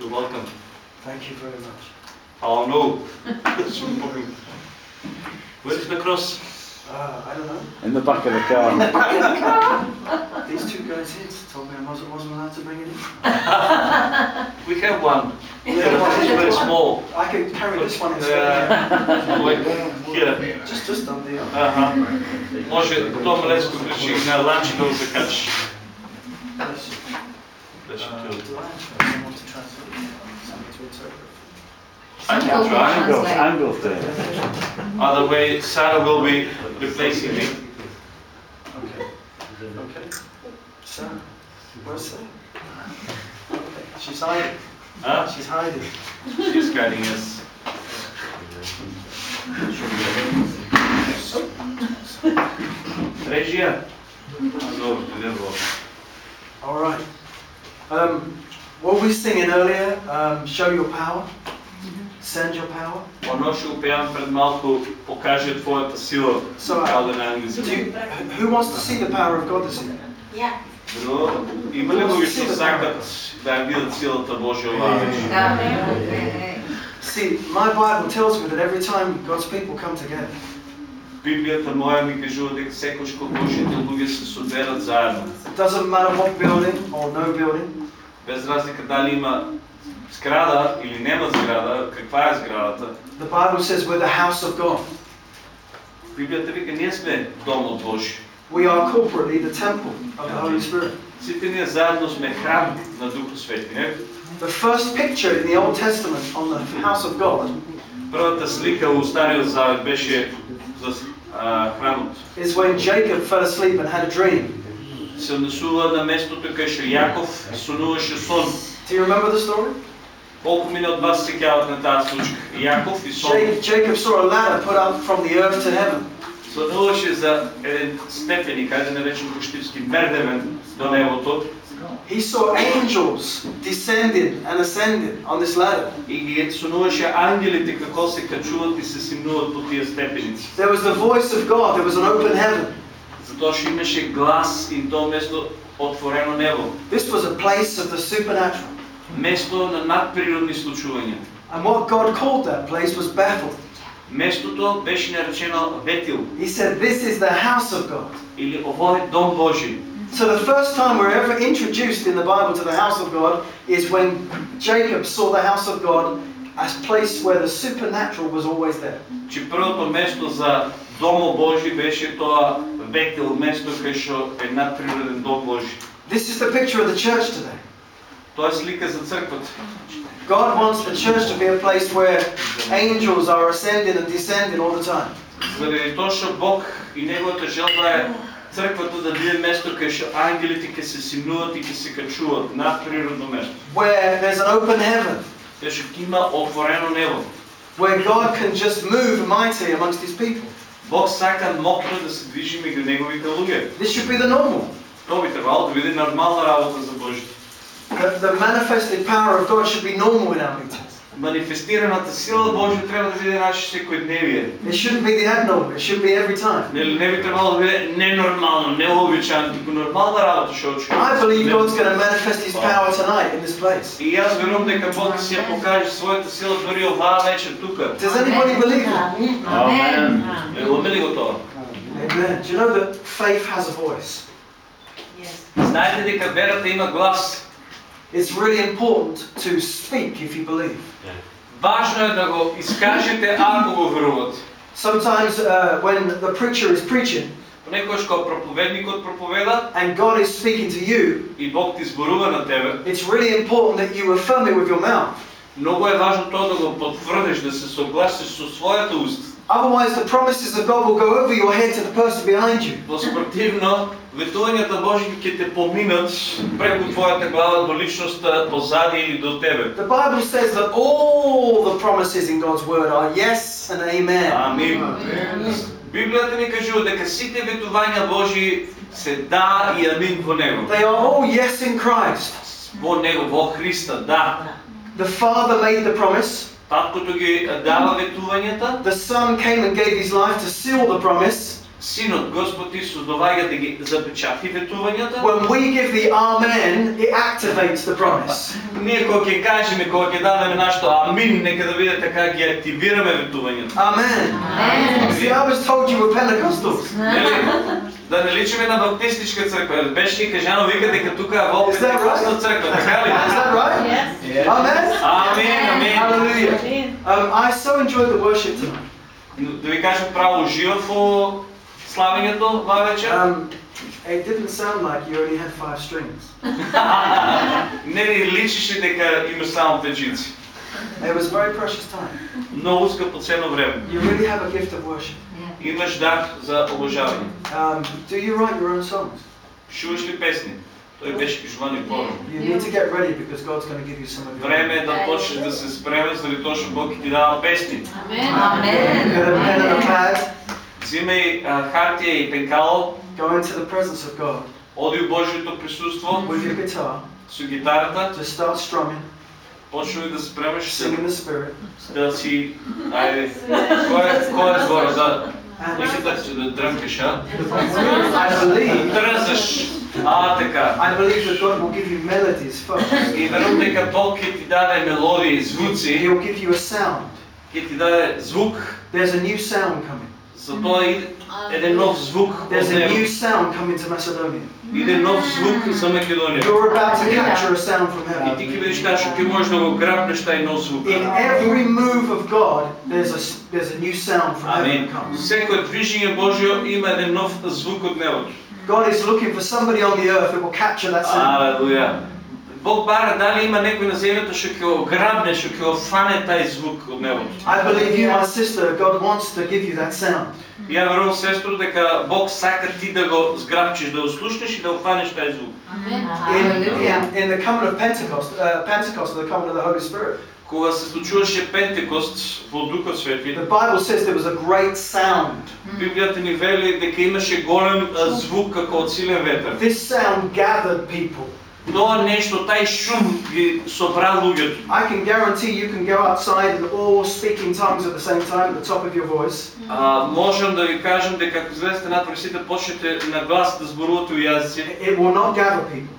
You're welcome. Thank you very much. Oh no. Where's the cross? Uh, I don't know. In the back of the car. These two guys here told me I wasn't, wasn't allowed to bring it in. We have one. Yeah, It's very small. I could carry this one instead. Uh, like here. Just, just on the. Ага. Може Том лесно включи на ланч да listen to. Do I have to- to translate it? To interpret? Angle, Angle, angle thing. Otherwise, Sarah will be replacing me. Okay, okay. Sarah, where's Sarah? Okay, She's hiding, Huh? she's hiding. She's guiding us. Regia. Zor, ne bu? All right, Um, what we singing earlier, um, show your power, send your power. Оно ще опеям пред малко покаже твоята сила. So, Као uh, да на do английски. you, who wants to see the power of God this evening? Yeah. Но има ли луѓе што сакат да ја видат силата Божја оваа вечер? Да. Е, See, my Bible tells me that every time God's people come together, Библијата моја ми кажува дека секојаш кога Божјите луѓе се соберат заедно, it doesn't matter what building or no building, без разлика дали има зграда или нема зграда, каква е зградата, the Bible says we're the house of God. Библијата вика ние сме домот Божји. We are corporately the temple of the Holy Spirit. Сите ние заедно сме храм на Духот Свети, не? The first picture in the Old Testament on the house of God Првата слика во Стариот Завет беше за храмот. is when Jacob fell asleep and had a dream. Се однесува на местото кај што Јаков сонуваше сон. Do you remember the story? Колку мине од вас се сеќават на таа случка? Јаков и сон. Ja- Jacob saw a ladder put up from the earth to heaven. Сонуваше за еден степеник, ајде да наречем коштивски мердевен до небото He saw angels descending and ascending on this ladder. и ги сонуваше ангелите како се качуваат и се симнуваат по тие степеници. There was the voice of God, there was an open heaven. Затоа што имаше глас и тоа место отворено небо. This was a place of the supernatural. Место на надприродни случувања. And what God called that place was Bethel. Местото беше наречено Ветил He said, This is the house of God. или овој е дом Божи. So the first time we're ever introduced in the Bible to the house of God is when Jacob saw the house of God as a place where the supernatural was always there. Че првото место за домо Божи беше тоа Ветил, место кај што е надприроден дом Божи. This is the picture of the church today. Тоа е слика за црквата. God wants the church to be a place where angels are ascending and descending all the time. Заради тоа што Бог и неговата желба е црквата да биде место кај што ангелите ќе се симнуваат и ќе се качуваат надприродно место. Where there's an open heaven. Кај што има отворено небо. Where God can just move mightily amongst his people. Бог сака мокро да се движи меѓу неговите луѓе. This should be the normal. Тоа би требало да биде нормална работа за. The, the manifested power of God should be normal in our meetings. Манифестираната сила Божја треба да биде наше секојдневие. It shouldn't be the abnormal, it should be every time. Нели не би требало да биде ненормално, необичаено, туку нормална работа што очи. I believe God's going to manifest his power tonight in this place. И јас верувам дека Бог ќе ја покаже својата сила дури оваа вечер тука. Does anybody believe that? Амен. Веруваме ли го тоа? Amen. Do you know that faith has a voice? Yes. Знаете дека верата има глас. It's really important to speak if you believe. Важно е да го искажете ако го верувате. Sometimes uh, when the preacher is preaching Понекогаш кога проповедникот проповеда and God is speaking to you, и Бог ти зборува на тебе, it's really important that you affirm it with your mouth. многу е важно тоа да го потврдиш, да се согласиш со својата уста. Otherwise, the promises of God will go over your head to the person behind you. Воспротивно, ветувањата Божји ќе те поминат преку твојата глава до личноста позади или до тебе. The Bible says that all the promises in God's word are yes and amen. Амин. Библијата ни кажува дека сите ветувања Божји се да и амин во него. They are all yes in Christ. Во него, во Христа, да. The Father made the promise. The Son came and gave His life to seal the promise. Синот Господ Исус доваѓа да ги запечати ветувањата. When we give the Amen, it activates the promise. Ние кога ќе кажеме, кога ќе дадеме нашето амин, нека да видите така ги активираме ветувањата. Amen. Amen. See, I was told you were Pentecostals. Нели? Да не личиме на баптистичка црква. Беше ни кажано, вика дека тука е right? Пентекостна црква, така ли? Is that right? Yes. Amen. Амин, амин. Hallelujah. Um, I so enjoyed the worship tonight. Да ви кажам право, уживав во славењето ва вечер. Um, it didn't sound like you only had five strings. Не ни личеше дека има само печици. It was very precious time. Многу скъпоценно време. You really have a gift of worship. Имаш дар за обожавање. Um, do you write your own songs? Шуваш ли песни? Той беше пишуван и по You need to get ready because God's going to give you some of your own. Време е да почнеш да се спремеш, заради тоа што Бог ти дава песни. Get Amen. А, хартија и пенкало, Go into the presence of God оди у Божието присуство with your guitar. со гитарата, Just start strumming. почнувај да спремеш Sing in the Spirit. да си... Ајде, кој е, кој е збора за... And Нека да да дръмкаш, а? Тръзаш. А, така. I believe that God will give you melodies first. И верувам дека Бог ќе ти даде мелодии, звуци, He'll give you a sound. ќе ти даде звук, There's a new sound coming. затоа иде еден нов звук од There's a new него. sound coming to Macedonia. Иде нов звук за Македонија. You're about to capture a sound from И ти heaven. ќе видиш така што ќе можеш да го грабнеш тај нов звук. In every move of God, there's a there's a new sound from heaven Амин. that comes. Секој движење Божјо има еден нов звук од небото. God is looking for somebody on the earth that will capture that sound. Алелуја. Бог бара дали има некој на земјата што ќе го грабне, што ќе го фане тај звук од небото. I believe you, my sister, God wants to give you that sound. И Ја верувам сестро дека Бог сака ти да го зграбчиш, да го слушнеш и да го фанеш тај звук. In, in, in the coming of Pentecost, uh, Pentecost, the coming of the Holy Spirit, Кога се случуваше Пентекост во Духот Свети, the Bible says there was a great sound. Библијата ни вели дека имаше голем звук како од силен ветер. This sound gathered people. Тоа нешто, тај шум ги собра луѓето. I can guarantee you can go outside and all speak in tongues at the same time at the top of your voice. А, можам да ви кажам дека ако излезете надвор и сите почнете на глас да зборувате у јазици, It will not gather people.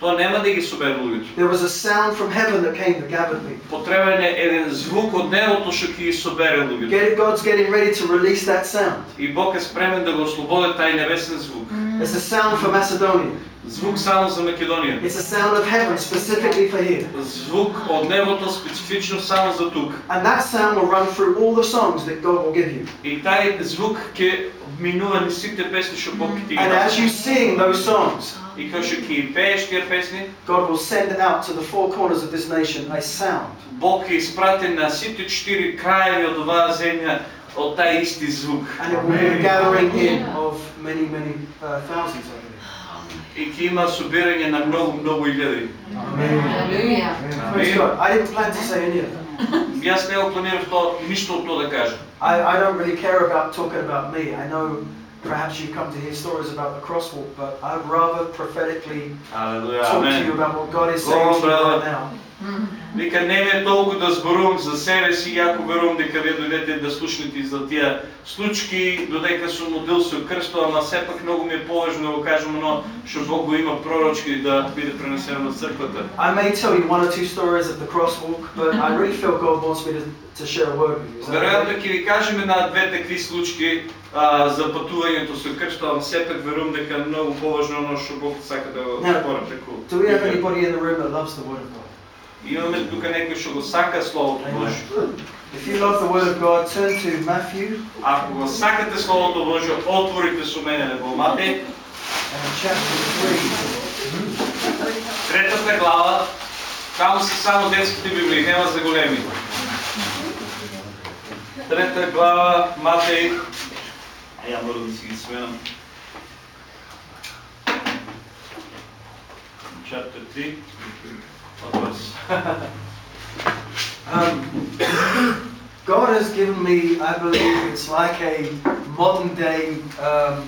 тоа нема да ги собере луѓето. There was a sound from heaven that came to gather people. Потребен е еден звук од небото што ќе ги собере луѓето. Get, God's getting ready to release that sound. И Бог е спремен да го ослободи тај небесен звук. It's a sound for Macedonia. Звук само за Македонија. It's a sound of heaven specifically for here. Звук од небото специфично само за тук. And that sound will run through all the songs that God will give you. И тај звук ќе минува низ сите песни што Бог ќе ти ги And as you даде. sing those songs, И кога што ќе ги пееш тие песни, God will send out to the four corners of this nation a sound. Бог ќе испрати на сите четири краеви од оваа земја од тај исти звук. And it will be a gathering in of many, many uh, thousands, I И ќе има собирање на многу, многу илјади. believe. Amen. Hallelujah. Praise God. I didn't plan to say any of that. Јас не планирав тоа, ништо од тоа да кажам. I, I don't really care about talking about me. I know perhaps you come to hear stories about the crosswalk, but I'd rather prophetically Алелуја, talk to you about what God is saying to you right now. Вика не ме толку да зборувам за себе си, јако верувам дека вие дојдете да слушнете за тие случки, додека сум одил со крсто, ама сепак многу ми е поважно да го кажам оно што Бог го има пророчки да биде пренесено на црквата. I may tell you one or two stories of the crosswalk, but I really feel God wants me to, to share a word with you. Веројатно ќе ви кажеме на две такви случки а, за патувањето со крсто, ама сепак верувам дека е многу поважно оно што Бог сака да го спора преку. Do we have anybody in the room that loves the word of God? Имаме тука некој што го сака Словото Божјо. If you love the word of God, turn to Matthew Ако го сакате Словото Божјо, отворите со мене во Матеј, chapter 3. третата глава, таму се само детските библии, нема за големи. Трета глава, Матеј, а ја морам да си ги сменам. Chapter 3. Отвор се. Um, God has given me, I believe it's like a modern day um,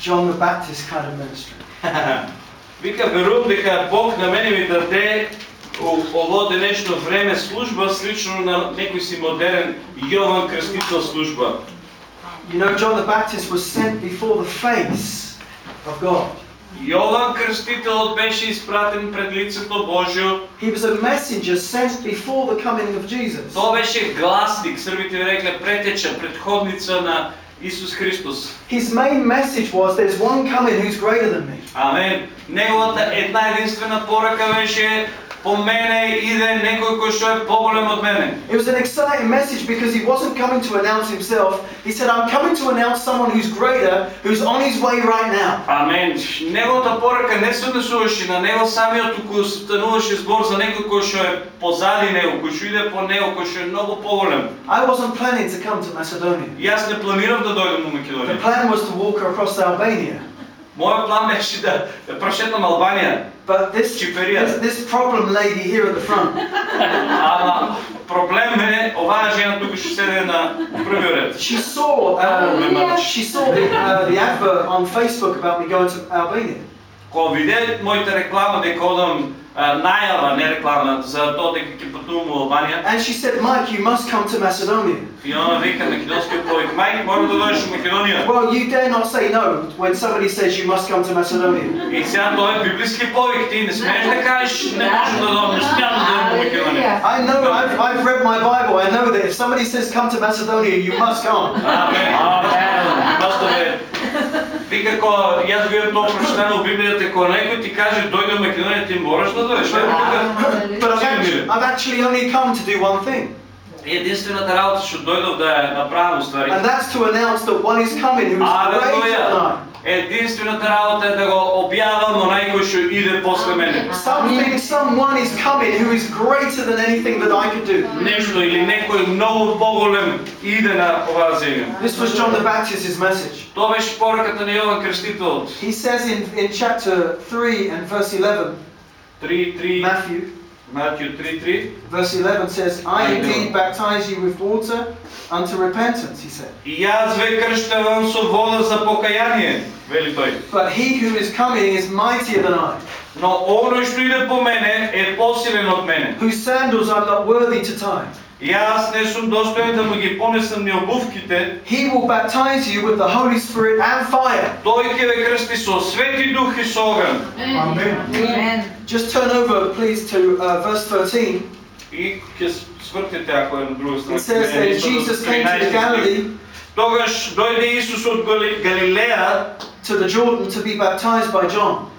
John the Baptist kind of ministry. Вика, верувам дека Бог на мене ми даде ово денешно време служба слично на некој си модерен Јован Крстител служба. You know, John the Baptist was sent before the face of God. Јован Крстителот беше испратен пред лицето Божјо. He was a messenger sent before the coming of Jesus. Тоа беше гласник, србите ви рекле претеча, предходница на Исус Христос. His main message was there's one coming who's greater than me. Амен. Неговата една единствена порака беше по мене иде некој кој што е поголем од мене. It was an exciting message because he wasn't coming to announce himself. He said, I'm coming to announce someone who's greater, who's on his way right now. Амен. Неговата порака не се однесуваше на него самиот, туку стануваше збор за некој кој што е позади него, кој што иде по него, кој што е многу поголем. I wasn't planning to come to Macedonia. И Јас не планирав да дојдем во The Македонија. plan was to walk across Albania. Мојот план беше да, да прошетам Албанија. But this, Чиперија. this, this problem lady here at the front, Ама проблем е оваа жена туку што седе на првиот ред. she saw, uh, she saw the, uh, the advert on Facebook about me going to Albania. Кога виде моите реклама дека одам а, најава, не реклама, за тоа дека ќе патувам во Албанија, And she said, Mike, you must come to Macedonia. и она вика македонскиот повик, мајки, мора да дојдеш во Македонија. Well, you dare not say no when somebody says you must come to Macedonia. И сега тоа е библиски повик, ти не смееш да кажеш не можеш да дојдам, не смеам да дојдам во Македонија. I know, I've, I've read my Bible, I know that if somebody says come to Macedonia, you must come. Амен. Амен. Просто бе. Вика, ако, и аз го много прочитано в Библията, ако някой ти каже, дойде в Македония, ти можеш да дойдеш. Е, But I've actually only come to do one thing. Единствената работа што дојдов да ја направам ствари. and that's to announce that one is coming who is greater than I. Единствената работа е да го објавам онај кој што иде после мене. Something, someone is coming who is greater than anything that I could do. Нешто или некој многу поголем иде на оваа земја. This was John the Baptist's message. Тоа беше пораката на Јован Крстителот. He says in, in chapter 3 and verse 11, 3:3 Matthew, Матју 3:3 verse 11 says, I indeed baptize you with water unto repentance, he said. И јас ве крштевам со вода за покаяние, вели тој. But he who is coming is mightier than I, Но оној што иде по мене е посилен од мене. whose sandals I'm not worthy to tie. Јас не сум достоен да му ги понесам ни обувките. He will baptize you with the Holy Spirit and fire. Тој ќе ве крсти со свети дух и со оган. Amen. Just turn over, please, to uh, verse 13. И ќе свртите ако е на друга страна. It says that Jesus came to 13 the стих. Galilee, Тогаш дојде Исус од Гали- Галилеја to the Jordan, to be baptized by John.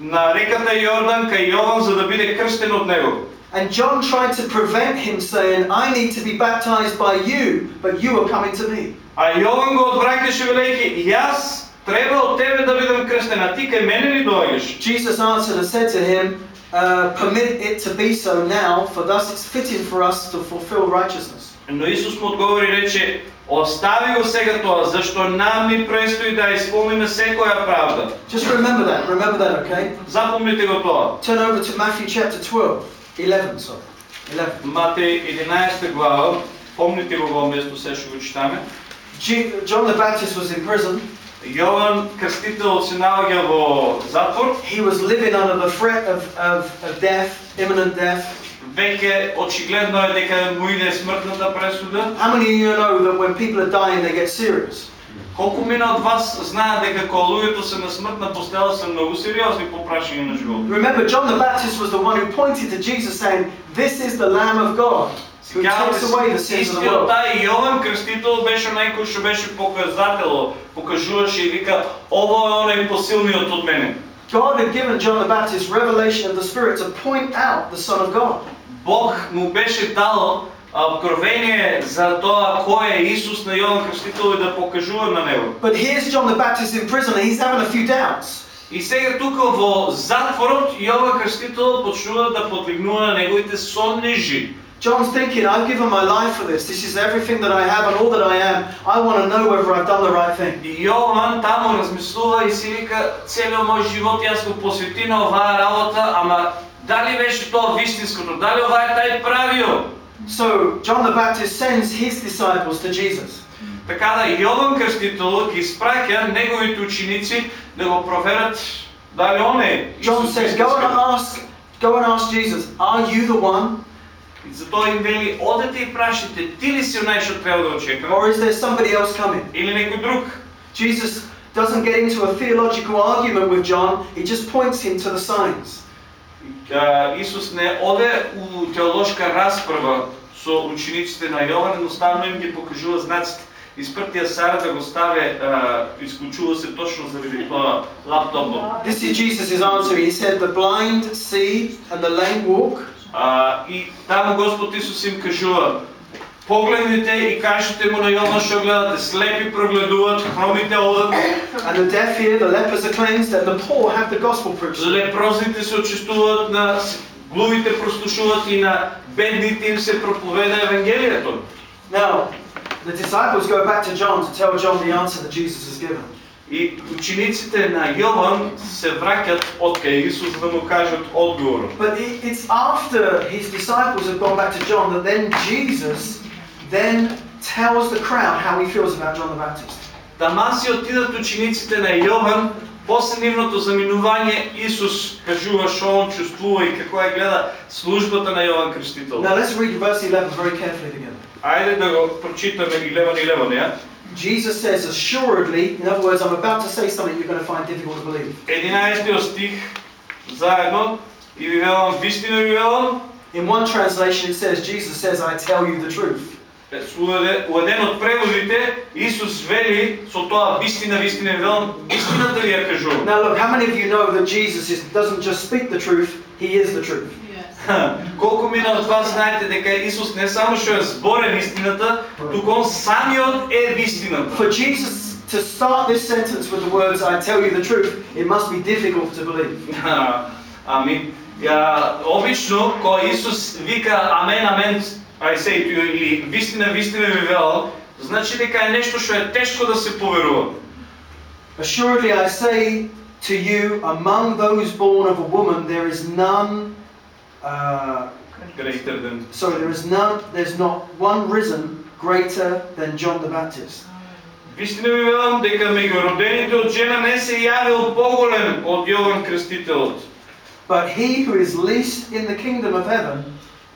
на реката Јордан кај Јован за да биде крстен од него. And John tried to prevent him, saying, I need to be baptized by you, but you are coming to me. А Јован го одвраќаше велејќи, јас треба од тебе да бидам крстен, а ти кај мене ли доаѓаш? Jesus answered and said to him, uh, Permit it to be so now, for thus it's fitting for us to fulfill righteousness. Но Исус му одговори и рече, остави го сега тоа, зашто нам ни престои да исполниме секоја правда. Just remember that, remember that, okay? Запомнете го тоа. Turn over to Matthew chapter 12, 11, sorry. 11. Матеј 11 глава, помните го во место се што го читаме. G- John the Baptist was in prison. Јован Крстителот се наоѓа во затвор, He was living under the threat of, of, of death, imminent death. веќе очигледно е дека му иде смртната пресуда. How many of you know that when people are dying, they get serious? Колку мина од вас знаат дека кога луѓето се на смртна постела се многу сериозни по прашање на живот? Remember, John the Baptist was the one who pointed to Jesus saying, This is the Lamb of God who takes away the sins of the Истиот world. тај Јован Крстител беше најкој што беше показатело, покажуваше и вика, ово е онај посилниот од мене. God had given John the Baptist revelation of the Spirit to point out the Son of God. Бог му беше дал откровение за тоа кој е Исус на Јован Крстител и да покажува на него. But here's John the Baptist in prison and he's having a few doubts. И сега тука во затворот Јован Крстител почнува да подлигнува на неговите сомнежи. John's thinking, I've given my life for this. This is everything that I have and all that I am. I want to know whether I've done the right thing. И Јован таму размислува и си вика, целиот мој живот јас го посвети на оваа работа, ама дали беше тоа вистинското, дали ова е тај правиот? So John the Baptist sends his disciples to Jesus. Така да Јован Крстител ги испраќа неговите ученици да го проверат дали он е John Исус says, Go and вистинскиот. ask, go and ask Jesus, are you the one? И затоа им вели, одете и прашите, ти ли си онај што треба да очекува? Or is there somebody else coming? Или некој друг? Jesus doesn't get into a theological argument with John, he just points him to the signs. Исус не оде у теолошка расправа со учениците на Јован, едноставно им ги покажува знаците. Испртија Сара да го ставе, исклучува се точно заради тоа лаптопот. This is Jesus' answer. He said, The blind see and the lame walk, и таму Господ Исус им кажува, погледнете и кажете му на Јован што гледате, слепи прогледуваат, хромите одат, and the deaf hear, the lepers are cleansed, and the poor have the gospel preached. лепрозните се очистуваат, на глувите прослушуваат и на бедните им се проповеда Евангелието. Now, the disciples go back to John to tell John the answer that Jesus has given. И учениците на Јован се враќат од кај Исус да му кажат одговорот. But it- it's after his disciples have gone back to John that then Jesus then tells the crowd how he feels about John the Baptist. Таман си отидат учениците на Јован, после нивното заминување Исус кажува што он чувствува и како ја гледа службата на Јован Крстител. Now let's read verse 11 very carefully together. Ајде да го прочитаме 11 11, ја. Jesus says, assuredly, in other words, I'm about to say something you're going to find difficult to believe. 11 стих заедно и ви велам вистина ви велам. In one translation, it says, Jesus says, I tell you the truth. Еден од преводите Исус вели со тоа вистина, вистина ви велам, вистината ви ја кажувам. Now, look, how many of you know that Jesus is, doesn't just speak the truth, he is the truth? Колку мина од вас знаете дека Исус не само што е зборен истината, туку он самиот е вистината. For Jesus to start this sentence with the words, I tell you the truth, it must be difficult to believe. Амин. Ја, обично, кога Исус вика амен, амен, I say to you, или вистина, вистина ви велам, значи дека е нешто што е тешко да се поверува. Assuredly, I say to you, among those born of a woman, there is none. Uh, Greater than sorry, there is none. There's not one risen greater than John the Baptist. Вистина ви велам дека меѓу родените од жена не се јавил поголем од Јован Крстителот. But he who is least in the kingdom of heaven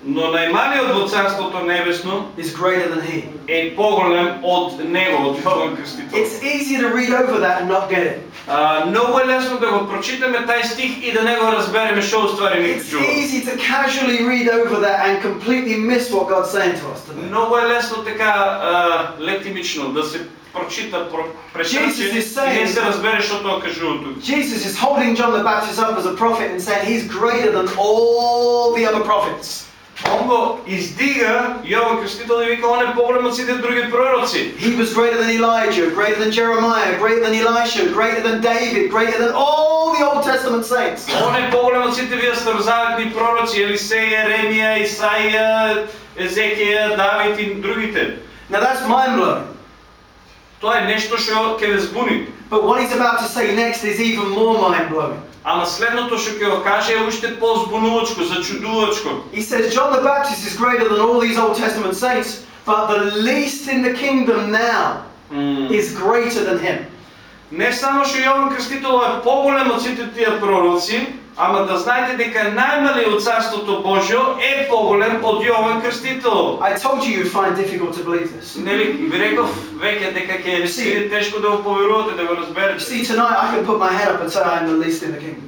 Но најмалиот во Царството Небесно is greater than he. е поголем од него, од Јован Крстителот. It's easy to read over that and not get it. А, многу е лесно да го прочитаме тај стих и да не го разбереме што уствари ни It's кажува. easy to casually read over that and completely miss what God's saying to us today. Многу е лесно така а, летимично да се прочита про- пресече Jesus is и saying- не се разбере што тоа кажува тук. Jesus is holding John the Baptist up as a prophet and saying he's greater than all the other prophets. Он го издига Јован Крстител и вика он е поголем од сите други пророци. He was greater than Elijah, greater than Jeremiah, greater than Elisha, greater than David, greater than all the Old Testament saints. Он е поголем од сите вие старозаветни пророци, Елисеја, Еремија, Исаија, Езекија, Давид и другите. Now that's mind blowing. Тоа е нешто што ќе ве збуни. But what he's about to say next is even more mind blowing. Ама следното што ќе го каже е уште по-збунувачко, зачудувачко. He says John the Baptist is greater than all these Old Testament saints, but the least in the kingdom now is greater than him. Не само што Јован Крстител е поголем од сите тие пророци, ама да знаете дека најмалиот од Царството Божјо е поголем од Јован Крстител. I told you you'd find difficult to believe this. Нели, ви реков веќе дека ќе ви се биде тешко да го поверувате, да го You разберете. see, tonight I can put my head up and say I'm the least in the kingdom.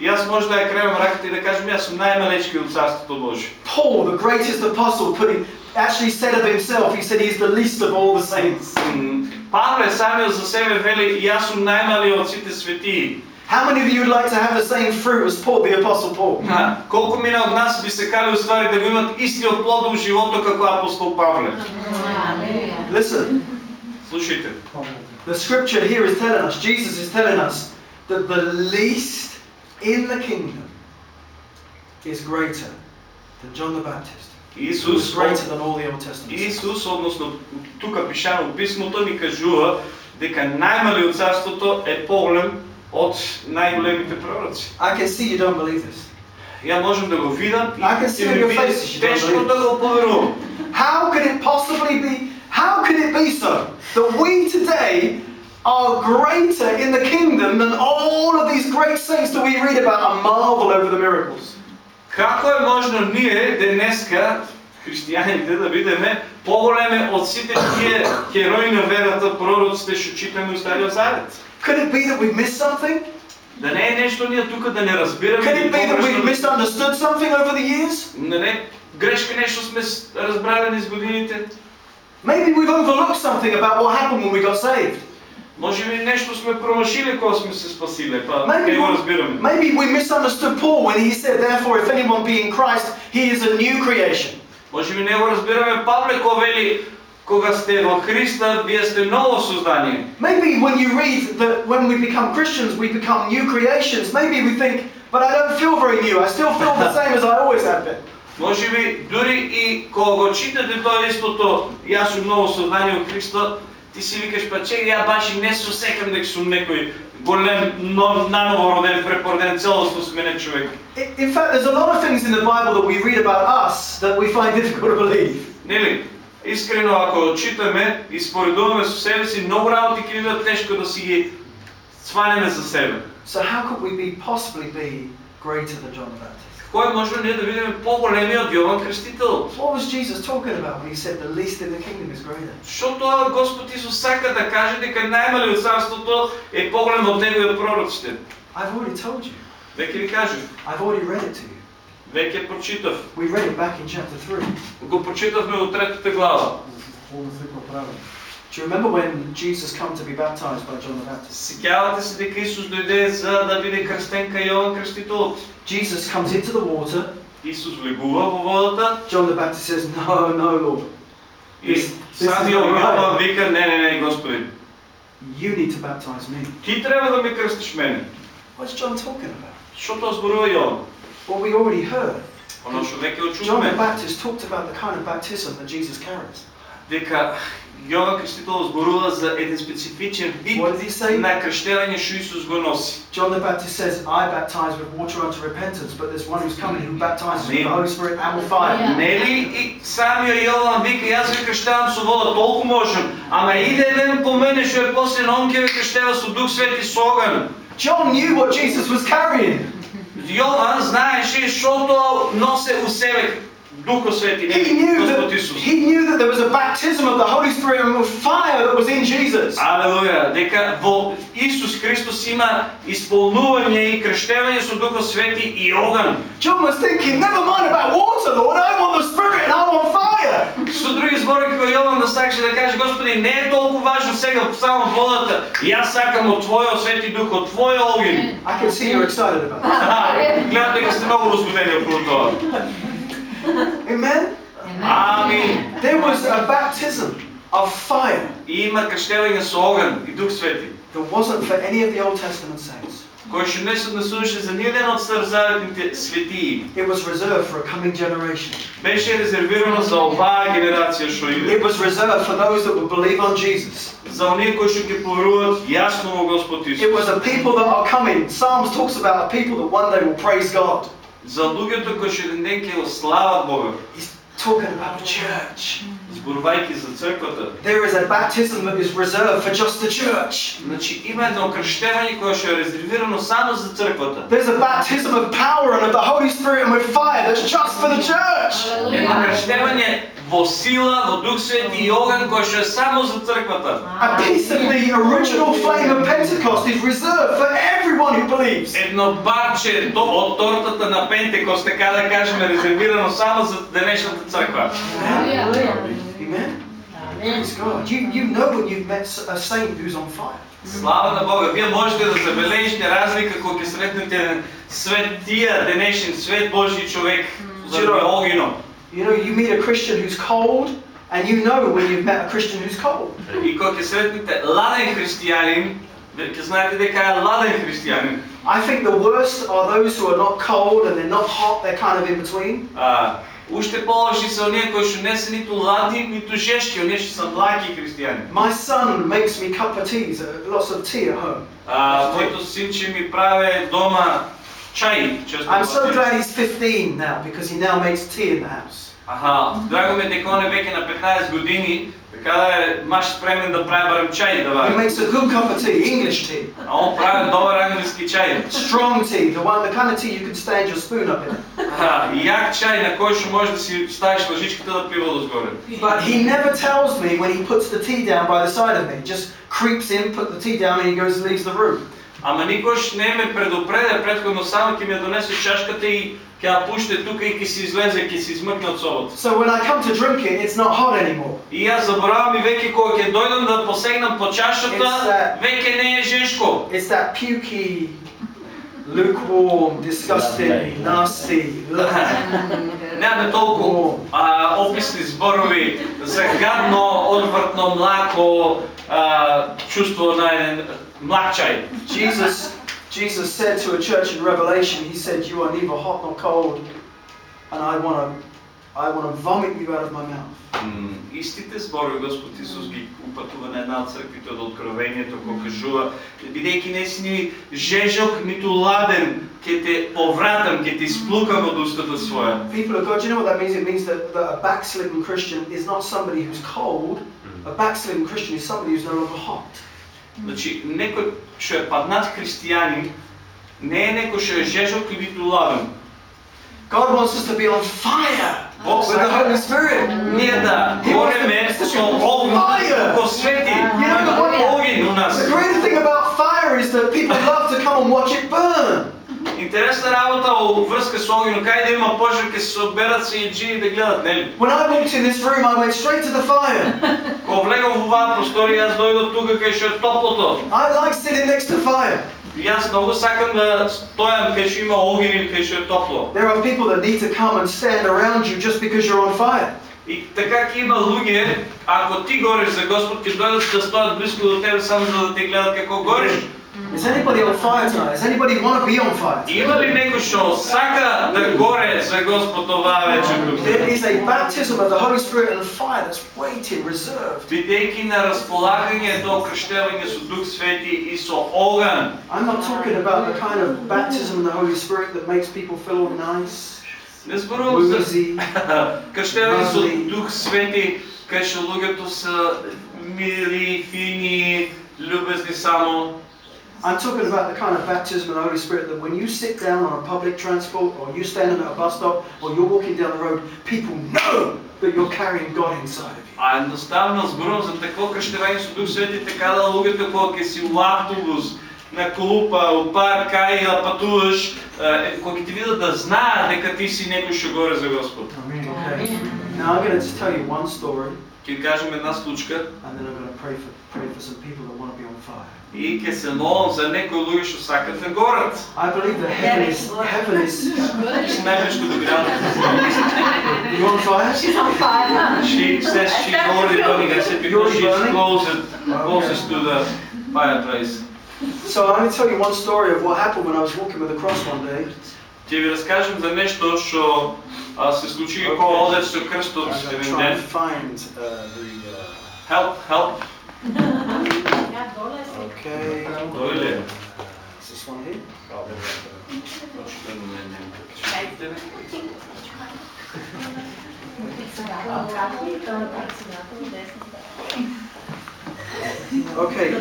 И аз може да ја кревам раката и да кажам јас сум најмалечки од Царството Божјо. Paul, the greatest apostle, put him, actually said of himself, he said he's the least of all the saints. М, Павле самиот за себе вели јас сум најмалиот од сите светии. How many of you would like to have the same fruit as Paul, the apostle Paul? Ха, Колку мина од нас би се кали уствари да го имат истиот плод во животот како апостол Павле. Listen, Слушайте. the scripture here is telling us, Jesus is telling us, that the least in the kingdom is greater than John the Baptist. Who is Исус, greater than all the Old Testament. saints. Исус, односно тука пишано во писмото ни кажува дека најмалиот царството е поголем од најголемите пророци. I can see you don't believe this. Ја можам да го видам и don't тешко believe. да го поверувам. How could it possibly be, how could it be so that we today are greater in the kingdom than all of these great saints that we read about and marvel over the miracles? Како е можно ние денеска, христијаните, да бидеме поголеми од сите тие херои на верата, пророците што читаме Стариот Завет? Could it be that we've missed something? Да не е нешто ние тука да не разбираме Could или it be that we've погрешно- misunderstood something over the years? Да не грешка нешто сме с- разбрали низ годините? Maybe we've overlooked something about what happened when we got saved. Може би нешто сме промашили кога сме се спасиле, па Maybe не го we, разбираме. maybe we misunderstood Paul when he said, Therefore, if anyone be in Christ, he is a new creation. Може би не го разбираме Павле кога вели кога сте во Христа, вие сте ново создание. Maybe when you read that when we become Christians, we become new creations, maybe we think, but I don't feel very new. I still feel the same as I always have been. Може би дури и кога го читате тоа истото, јас сум ново создание во Христа, ти си викаш па чеј, ја баш и не се осекам дека сум некој голем, но, наново роден, препороден, целосно сменен човек. I- In fact, there's a lot of things in the Bible that we read about us that we find difficult to believe. Нели? Искрено, ако читаме и споредуваме со себе си, многу работи ќе бидат тешко да си ги сванеме за себе. So how could we be possibly be greater than John the Baptist? Кој може ние да бидеме поголеми од Јован Крстител? What was Jesus talking about when he said the least in the kingdom is greater? Тоа Господ Исус сака да каже дека најмали од царството е поголем од него и од пророците? I've already told you. Веќе ви кажав, I've already read it to you. Веќе прочитав. We read it back in chapter 3. Го прочитавме во третата глава. Do you remember when Jesus came to be baptized by John the Baptist? Се дека Исус дојде за да биде крстен кај Јован Крстителот. Jesus comes into the water. Исус влегува во водата John the Baptist says, No, no, Lord. и. Јован вика, не, не, не, Господи, You need to baptize me. ти треба да ме крстиш мене. What's John talking about? Што тоа зборува Јован? What we already heard. Оно што веќе John the очуваме, Baptist talked about the kind of baptism that Jesus carries. дека Јован Крстител зборува за еден специфичен вид What did he say? на крштевање што Исус го носи. John the Baptist says, I baptize with water unto repentance, but there's one who's coming who baptizes with the Holy Spirit and with fire. Yeah. Нели и самиот Јован вика јас ве крштевам со вода толку можам, ама иде еден по мене што е после он ќе ве крштева со Дух Свети со оган. John knew what Jesus was carrying. Јован знаеше што тоа носе у себе Духот Свети, He нели knew Господ that Исус. he knew that there was a baptism of the Holy Spirit and with fire that was in Jesus. Алелуја, дека во Исус Христос има исполнување и крштевање со Духот Свети и оган. John was thinking, never mind about water, Lord, I want the Spirit and I want fire. Со други збори како Јован да сакаше да каже Господи, не е толку важно сега само водата. Јас сакам од Твојот Свети Дух, од Твојот огин. I can see you're excited about it. Аха, Гледам дека сте многу возбудени околу тоа. Amen? Амин. There was a baptism of fire И има крштевање со оган и Дух Свети, that wasn't for any of the Old Testament saints. кој што не се однесуваше за ниеден од старозаветните светии. It was reserved for a coming generation. Беше резервирано за оваа генерација што It иде. was reserved for those that would believe on Jesus. За оние кои што ќе поверуваат јасно во Господ It Исус. was a people that are coming. Psalms talks about a people that one day will praise God. За луѓето кои што еден ден ќе го слават Бога, He's talking about a church. зборувајќи за црквата. There is a baptism that is reserved for just the church. Значи има едно крштевање кое што е резервирано само за црквата. There's a baptism of power and of the Holy Spirit and with fire that's just for the church. Едно крштевање во сила, во Дух Свети и оган кој што е само за црквата. A piece of the original flame of Pentecost is reserved for everyone who believes. Едно парче то- од тортата на Пентекост, така да кажеме, резервирано само за денешната црква. Amen. Praise God. You, you know when you've met a saint who's on fire. Слава на Бога! Вие можете да забележите разлика кога ќе сретнете еден светија, денешен свет Божји човек заради огино. You know, you meet a Christian who's cold, and you know when you've met a Christian who's cold. И кога ќе сретнете ладен христијанин, ве- ќе знаете дека е ладен христијанин. I think the worst are those who are not cold and they're not hot, they're kind of in between. А, уште полоши се оние кои што не се ниту ладни, ниту жешки, оние што се млаки христијани. My son makes me cup of teas, uh, lots of tea at home. А, моето синче ми праве дома чай. Често I'm so пъти. glad he's 15 now because he now makes tea in the house. Аха, драго ме дека он е веќе на 15 години, така да е маш спремен да прави барем чај да He вари. makes a good cup of tea, English tea. А он прави добар англиски чај. Strong tea, the one, the kind of tea you can stand your spoon up in. Аха, и як чај на кој што можеш да си ставиш лъжичката да пива дозгоре. But he never tells me when he puts the tea down by the side of me. Just creeps in, put the tea down, and he goes and leaves the room. Ама никош не ме предупреде предходно само ќе ми ја донесе чашката и ја пуште тука и ќе си излезе, ќе си измъкне од собата. So when I come to drink it, it's not hot anymore. И јас заборавам и веќе кога ќе дојдам да посегнам по It's чашата, that- веќе не е жешко. It's that pukey, lukewarm, disgusting, nasty. Нямаме толкова а, описни зборови за гадно, одвратно, мляко, а, чувство на един млак чай. Jesus, Jesus said to a church in Revelation, He said, "You are neither hot nor cold, and I want to, I want to vomit you out of my mouth." М, Истите зборови Господ Исус ги упатува на една от църквите от Откровението, кога кажува, бидејќи не си ни жежок, ниту ладен, ќе те повратам, ќе те сплукам од устата своја. People of God, do you know what that means? It means that, that a backslidden Christian is not somebody who's cold. A backslidden Christian is somebody who's no longer hot. Значи, некој што е паднат христијанин, не е некој што е жежок или ниту ладен. God wants us to be on fire Бог with the Holy Spirit. Ние да гореме со огн, како свети, има огин у нас. The great thing about fire is that people love to come and watch it burn. Интересна работа во врска со огнен, кај да има пожар, ќе се соберат се и джини да гледат, нели? When I walked in this room, I went straight to the fire. Кога влегам во оваа просторија, јас дојдов тука кај што е топлото. I like sitting next to fire. И Јас многу сакам да стојам кај што има огин или кај што е топло. There are people that need to come and stand around you just because you're on fire. И така ќе има луѓе, ако ти гориш за Господ, ќе дојдат да стојат близко до тебе само за да те гледат како гориш. Is anybody on fire tonight? Does anybody want to be on fire? Има ли некој што сака да горе за Господ оваа вечер тук? There is a baptism of the Holy Spirit and fire that's waiting, reserved. Бидејќи на располагање до крштевање со Дух Свети и со оган. I'm not talking about the kind of baptism of the Holy Spirit that makes people feel all nice, Не зборувам за woozy. крштевање со Мазли. Дух Свети, кај што луѓето се мили, фини, љубезни само. I'm talking about the kind of baptism of the Holy Spirit that when you sit down on a public transport or you're standing at a bus stop or you're walking down the road, people know that you're carrying God inside of you. А едноставно зборувам за такво крштевање со Дух Свети, така да луѓето кога ќе си во автобус, на клупа, у парк, кај да патуваш, е, кога ќе ти видат да знаат дека ти си некој што горе за Господ. Okay. Now I'm going to just tell you one story Ќе кажем една случка and then I'm going to pray for, pray for some people that want to be on fire. и ќе се молам за некои луѓе што сакат да горат. I believe that heaven is, heaven is, Најмешто да видам. you on fire? She's on fire. She says she's already burning. I said because she's closer, closest to the fireplace. So I'm going to tell you one story of what happened when I was walking with a cross one day. Ќе ви раскажем за нешто што а, се случи кога одев со крстот I'm going to еден try and ден. Help, help. okay. Doyle. Is this one here? okay.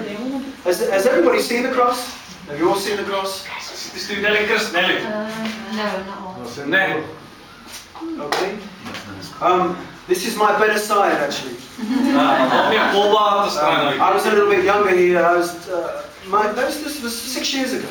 Has, has everybody seen the cross? Have you all seen the cross? Is This elke christen, Nelly? No, not all. No. Okay. Um, this is my better side actually. А, но ми е по-убавата Um, страна. I was a little bit younger here. I was. Uh, my, that was, this was six years ago.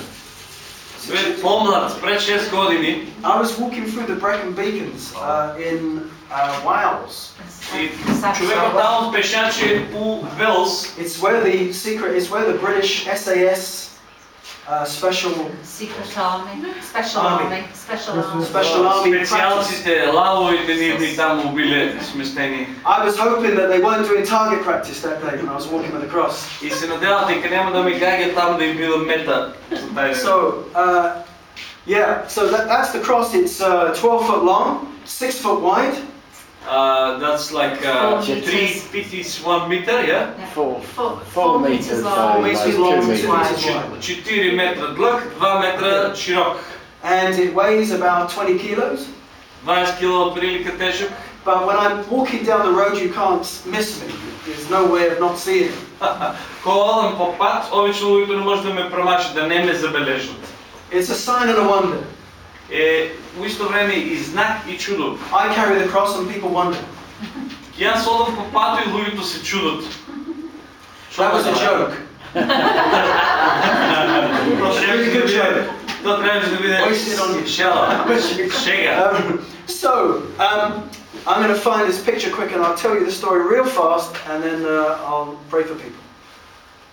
Six Бе years ago. помлад, пред 6 години. I was walking through the Brecon Beacons uh, in uh, Wales. И човекот таму пешаче у Велс. It's where the secret. It's where the British SAS uh, special Secret army, special Army. army, special army. special army. practice. Специјалците, лавовите нивни таму биле сместени. I was hoping that they weren't doing target practice that day when I was walking with the cross. И се надевам дека нема да ми гаѓа там да им бидам мета за тај ден. So, uh, yeah, so that, that's the cross. It's uh, 12 foot long, 6 foot wide. Uh, that's like uh, Four three meters. feet is one meter, yeah? Four, Four, four meters long. long, meters like long, two two meters. meters wide. Ч- 4 метра длъг, 2 метра широк. and it weighs about 20 kilos. 20 кила прилика тежък. But when I'm walking down the road, you can't miss me. There's no way of not seeing it. Кога одам по пат, обично луѓето не може да ме промашат, да не ме забележат. It's a sign and a wonder. Е, у исто време и знак и чудо. I carry the cross and people wonder. Јас одам по пато и луѓето се чудат. That was a joke. Really good joke. Тоа требаше да биде Wasted on you. шала. Шега. Um, so, um, I'm going to find this picture quick and I'll tell you the story real fast and then uh, I'll pray for people.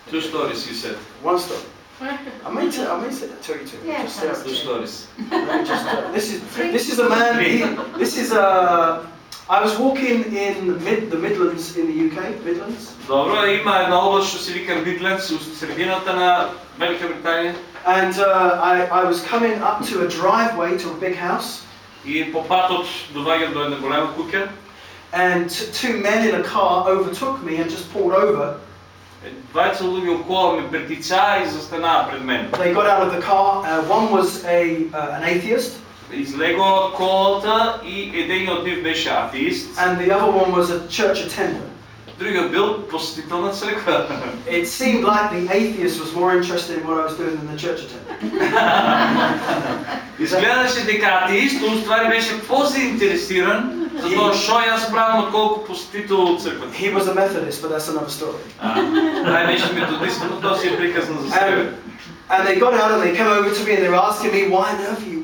Two stories you said. One story. I may, t- I may say- tell you two. Yeah, Just, uh, Two stories. let me just, uh, this is this is a man. He, this is uh, I was walking in mid, the Midlands in the UK. Midlands. Добро, има една област што се вика Мидленс, у средината на Велика Британија. And uh, I, I was coming up to a driveway to a big house, И по патот доаѓам до една голема куќа. and t- two men in a car overtook me and just pulled over. Двајца луѓе около ме притицаа и застанаа пред мене. They got out of the car. Uh, one was a uh, an atheist, Излего од колата и едениот од нив беше атеист, and the other one was a church attender. другиот бил посетител на црква. It seemed like the atheist was more interested in what I was doing than the church attender. Изгледаше дека атеистот уствари беше позаинтересиран за тоа што јас правам отколку посетител од црквата. He was a Methodist, but that's another story. Тај беше методист, но тоа си е приказно за себе. And, and they got out and they came over to me and they were asking me, why on earth are you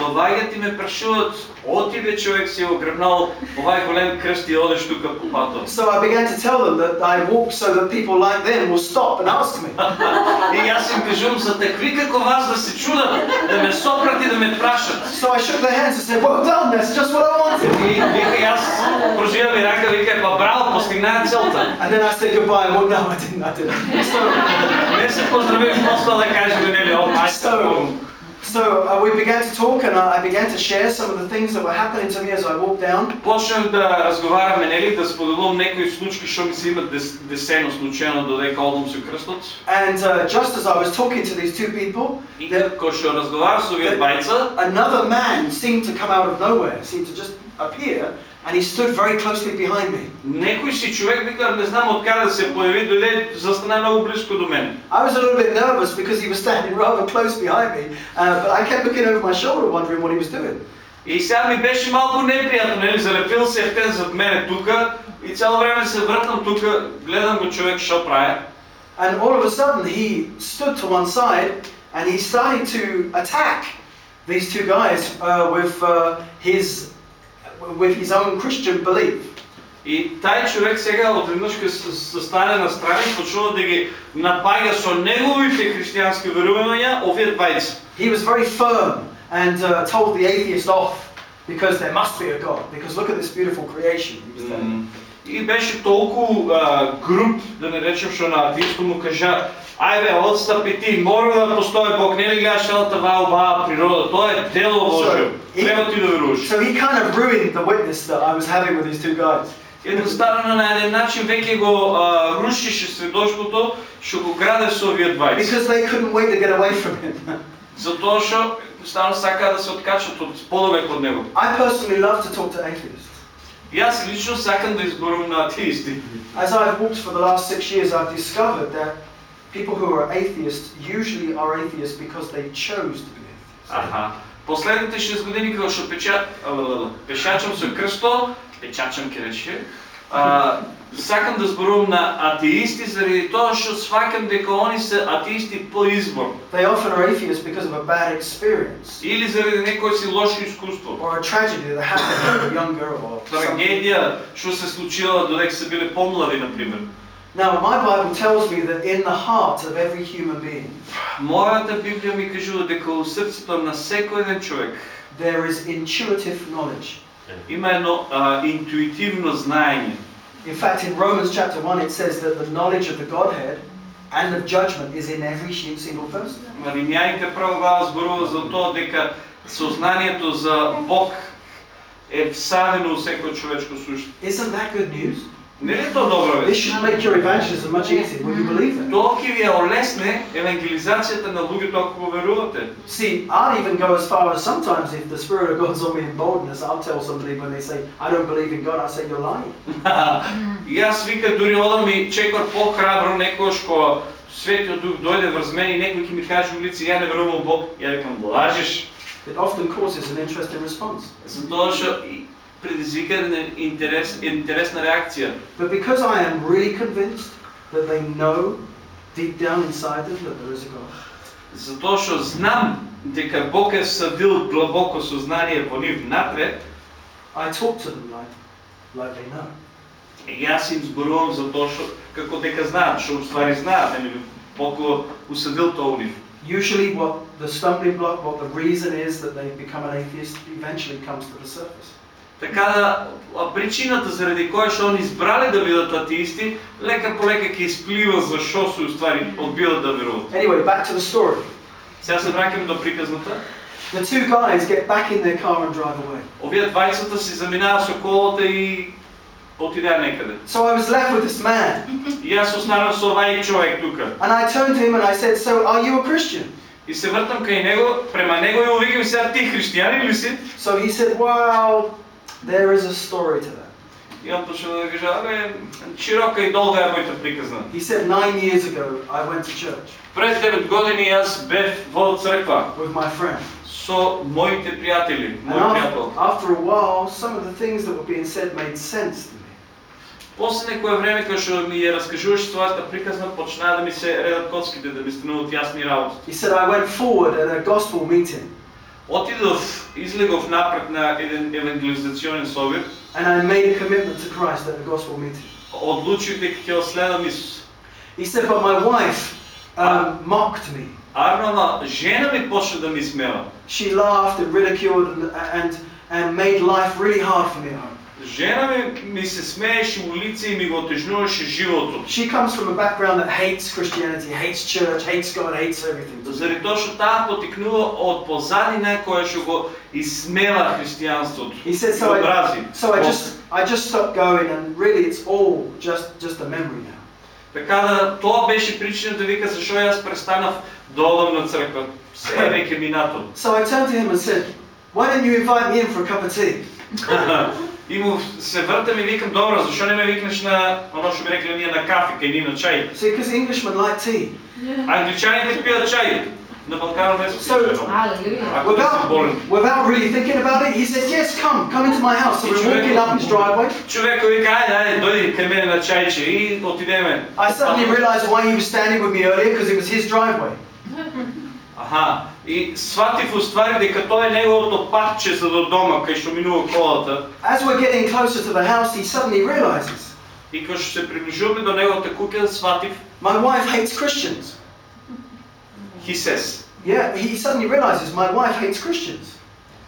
Доаѓаат и ме прашуваат, оти бе човек си го грбнал овај голем крст и одеш тука по патот. So I began to tell them that I walk so that people like them will stop and ask me. И јас им кажувам за такви како вас да се чудат, да ме сопрат и да ме прашат. So I shook their hands and said, well done, that's just what I wanted. И вика јас проживам и рака, вика, па браво, постигнаа целта. And then I said goodbye and well, no, I didn't, I didn't. So, Не се поздравив после да кажем, нели, о, мајстор. so uh, we began to talk and I I began to share some of the things that were happening to me as I walked down. Почнав да разговараме, нели, да споделувам некои случаи што ми се имат дес, десено случајно додека одам со крстот. And uh, just as I was talking to these two people, И there, кога што разговарав со овие двајца, another man seemed to come out of nowhere, seemed to just appear, and he stood very closely behind me. некој си човек вика, не знам од каде да се појави, дојде, застана многу близко до мене. I was a little bit nervous because he was standing rather close behind me, uh, but I kept looking over my shoulder wondering what he was doing. И сега ми беше малку непријатно, нели, залепил се ефтен зад мене тука и цяло време се вртам тука, гледам го човек што прави. And all of a sudden he stood to one side and he started to attack these two guys uh, with uh, his with his own Christian belief. И тај човек сега одеднаш кога се се стане на страна и почнува да ги напаѓа со неговите христијански верувања овие двајца. He was very firm and uh, told the atheist off because there must be a God. Because look at this beautiful creation. He was saying. И беше толку а, груб, да не речем што на атеистот му кажа Ајде, отстапи ти, мора да постои Бог, не ли гледаш цялата ваа убава природа, тоа е дело Божие. и- Треба ти да веруваш. So he kind of ruined the witness that I was having with these two guys. Едноставно на еден начин веќе го а, рушише сведоштвото што го граде со овие двајца. Because they couldn't wait to get away from him. Затоа што едноставно сакаа да се откачат од подовек од него. I personally love to talk to atheists. Јас лично сакам да изборувам на атеисти. As I've walked for the last six years, I've discovered that people who are atheists usually are atheists because they chose to be atheists. Аха. Последните 6 години кога што печа... алалала, пешачам со крсто, печачам ке рече, а, сакам да зборувам на атеисти заради тоа што свакам дека они се атеисти по избор. They often are atheists because of a bad experience Или заради некој си лошо искуство. or a tragedy that happened to a young girl or something. Трагедија што се случила додека се биле помлади, например. Now, my Bible tells me that in the heart of every human being, Мојата Библија ми кажува дека у срцето на секој еден човек there is intuitive knowledge. има едно а, интуитивно знаење. In fact, in Romans chapter 1, it says that the knowledge of the Godhead and of judgment is in every shi- single person. На Римјаните прва глава зборува за тоа дека сознанието за Бог е всадено у секој човечко суштво. Isn't that good news? Не ли е то добро, бе? This should make your evangelism much easier when you believe it. Тоа ќе ви ја олесне евангелизацијата на луѓето ако го верувате. See, I'll even go as far as sometimes if the Spirit of God's on me in boldness, I'll tell somebody when they say, I don't believe in God, I say, you're lying. И јас вика дури одам и чекор похрабро некојаш кога Светиот Дух дојде врз мене и некој ќе ми каже у лице ја не верувам во Бог, ја викам лажеш. It often causes an interesting response. Затоа што и предизвика интерес, интересна реакција. But because I am really convinced that they know deep down inside them that there is a God, Затоа што знам дека Бог е садил длабоко сознание во нив напред, I talk to them like, like they know. и јас им зборувам за тоа што како дека знаат, што уствари знаат, нели Бог го усадил тоа у нив. Usually what the stumbling block, what the reason is that they become an atheist eventually comes to the surface. Така да, а причината заради која што они избрале да бидат атеисти, лека по лека ќе исплива се уствари одбилат да веруваат. Anyway, back to the story. Сега се враќам до приказната. The two guys get back in their car and drive away. Овие двајцата си заминаа со колата и отидеа некаде. So I was left with this man, И јас останав со овај човек тука. and I turned to him and I said, So are you a Christian? И се вртам кај него, према него и му викам сега ти христијанин ли си? So he said, Well, there is a story to that. И он почна да кажа, абе, широка и долга е мојата приказна. He said, Nine years ago, I went to church Пред 9 години јас бев во црква with my friend. со моите пријатели, And мој after, пријател. after a while, some of the things that were being said made sense to me. После некое време кога што ми ја раскажуваше својата приказна, почнаа да ми се редат коцките, да ми стануваат јасни работи. He said, I went forward at a gospel meeting Отидов, излегов напред на еден евангелизационен совет, and I made a commitment to Christ at the gospel meeting. одлучив дека ќе го следам Исус. He said, But my wife um, mocked me. Арнова, жена ми почна да ми смева. She laughed and ridiculed and, and, and made life really hard for me at home. Жена ми, ми се смееше у лице и ми го отежнуваше живото. She comes from a background that hates Christianity, hates church, hates God, hates everything. Заради тоа што таа потекнува од позадина која што го исмела христијанството. He said, И so I, образи. so I just, I just stopped going and really it's all just, just a memory now. Така да тоа беше причината вика зашо јас престанав да одам на црква. Се е веќе минато. So I turned to him and said, why don't you invite me in for a cup of tea? и му се вртам и викам, добро, зашо не ме викнеш на, оно што би рекле ние на кафе, кај ни на чај. See, because Englishmen like tea. Англичаните пијат чај. На Балкана не се So- пие. Hallelujah. Ако ти си Without, болен. without really thinking about it, he said, yes, come, come into my house. So we're walking up his driveway. Човека вика, ајде, ајде, дојди кај мене на чајче и отидеме. I suddenly realized why he was standing with me earlier, because it was his driveway. Аха, и сватив уствари дека тоа е неговото патче за до дома, кај што минува колата. As we're getting closer to the house, he suddenly realizes, И кога се приближуваме до неговата куќа, сватив, my wife hates Christians. he says. Yeah, he suddenly realizes my wife hates Christians.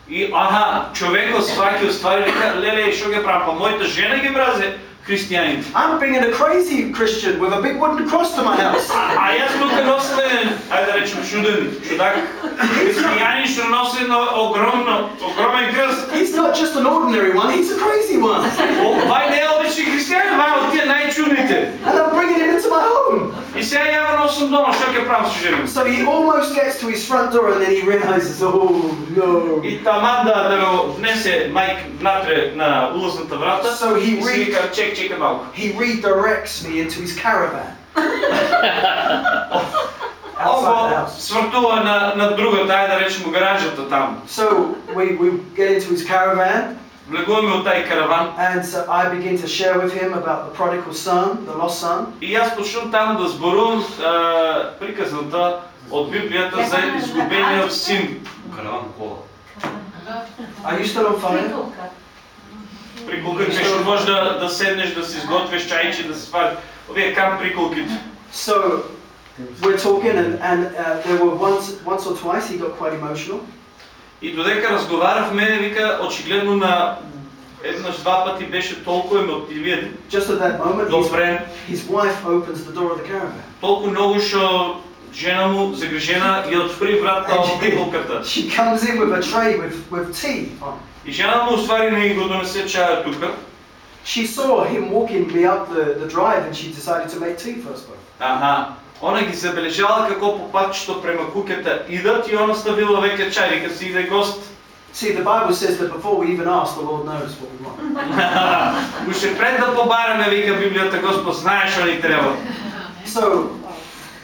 И аха, човекот сваќа уствари дека, леле, што ги правам, мојата жена ги мразе христијаните. I'm bringing a crazy Christian with a big wooden cross to my house. А, а јас тука носам еден, ајде да речем чуден, чудак, христијанин што носи едно огромно, огромен крст. He's not just an ordinary one, he's a crazy one. Овај не е обични христијани, вај од тие најчудните. And I'm bringing him into my home. И сега ја го носам дома, што ќе правам со жена ми? So he almost gets to his front door and then he realizes, oh no. И таман да, да го внесе мајк внатре на улазната врата, So he и си re- вика, чек, чека малку. He redirects me into his caravan. Outside the Ово house. свртува на, на другата, ајде да речем гаражата там. So we, we get into his caravan Влегуваме од тај караван and so I begin to share with him about the prodigal son, the lost son. и јас почнувам таму да зборувам е, приказната од Библијата за изгубениот син. Караван кола. Are you still on fire? Приколка кај што можеш да, да седнеш, да си изготвиш чајче, да си свали. Овие кам приколките. So we're talking and, and uh, there were once, once or twice he got quite emotional. И додека разговаравме, вика, очигледно на еднаш два пати беше толку емотивиран, Just at that moment, his, his wife opens the door of the caravan. толку многу што жена му загрижена и отвори вратата од приколката. She comes in with a tray with, with tea on. И жена му уствари не го донесе чаја тука. she saw him walking me up the, the drive and she decided to make tea for us both. Аха. Она ги забележала како по патчето према куќата идат и она ставила веќе чај, вика си иде гост. See, the Bible says that before we even ask, the Lord knows what we want. Уште пред да побараме, вика Библијата, Господ знае што ни треба. So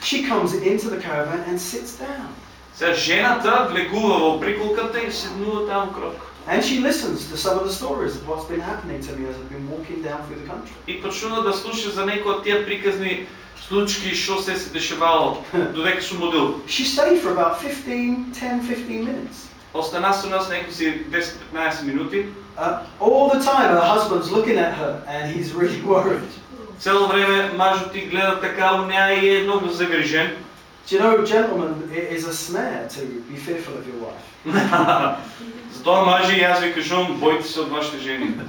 she comes into the caravan and sits down. Сега жената влегува во приколката и седнува таму кротко. And she listens to some of the stories of what's been happening to me as I've been walking down through the country. И почнува да слуша за некои од тие приказни случаи што се се дешавало додека сум одил. She stayed for about 15, 10, 15 minutes. Остана со нас некои 10-15 минути. Uh, all the time her husband's looking at her and he's really worried. Цело време мажот ти гледа така у неа и е многу загрижен. Do you know, gentlemen, it is a snare to be fearful of your wife. Затоа мажи и јас ви кажувам, бојте се од вашите жени.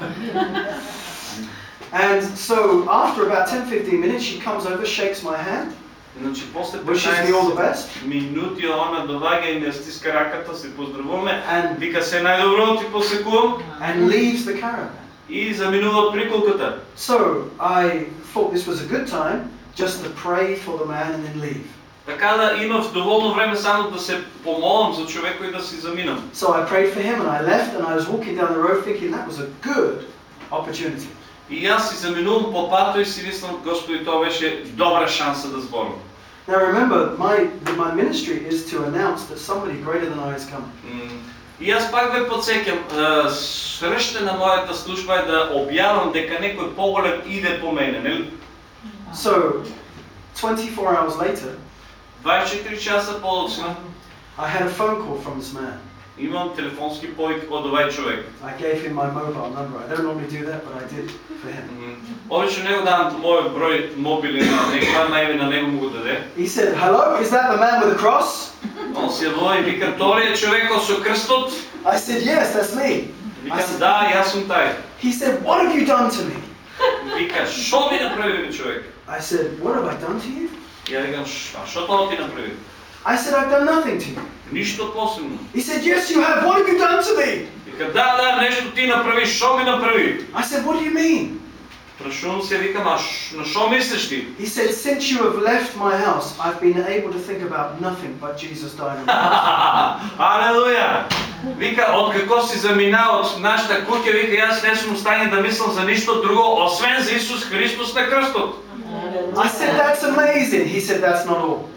And so after about 10, 15 minutes, she comes over, shakes my hand, Значи после wishes me all the 15 best, минути она доаѓа и ми ја стиска раката, се поздравуваме. and, Вика се најдобро ти посекувам and leaves the caravan. и заминува од приколката. So I thought this was a good time just to pray for the man and then leave. Така да имав доволно време само да се помолам за човекот и да си заминам. So I prayed for him and I left and I was walking down the road thinking that was a good opportunity. И јас си заминувам по пато и си мислам, Господи, тоа беше добра шанса да зборам. Now remember, my, my ministry is to announce that somebody greater than I is coming. И јас пак ве подсеќам, е, срште на мојата служба е да објавам дека некој поголем иде по мене, нели? So 24 hours later, 24 часа подоцна I had a phone call from this man. имам телефонски повик од овај човек. I gave him my mobile number. I don't normally do that, but I did for him. М, Обично него давам мојот број мобилен на него, тоа најме на него му го даде. He said, Hello, is that the man with the cross? Он се јавува и вика, тоа ли е човекот со крстот? I said, Yes, that's me. I Викам, said, да, јас сум тај. He said, What have you done to me? Вика, што ми направи бе човек? I said, What have I done to you? Ја викам, «Ш- а што тоа ти направи? I said, I've done nothing to you. Ништо посебно. He said, Yes, you have. What have you done to me? Вика, да, да, нешто ти направи, што ми направи? I said, What do you mean? Прашувам се, викам, а ш- на што мислиш ти? He said, Since you have left my house, I've been able to think about nothing but Jesus dying on the cross. Алелуја! Вика, од како си заминал од нашата куќа, вика, јас не сум стане да мислам за ништо друго, освен за Исус Христос на крстот. I said, That's amazing. He said, That's not all.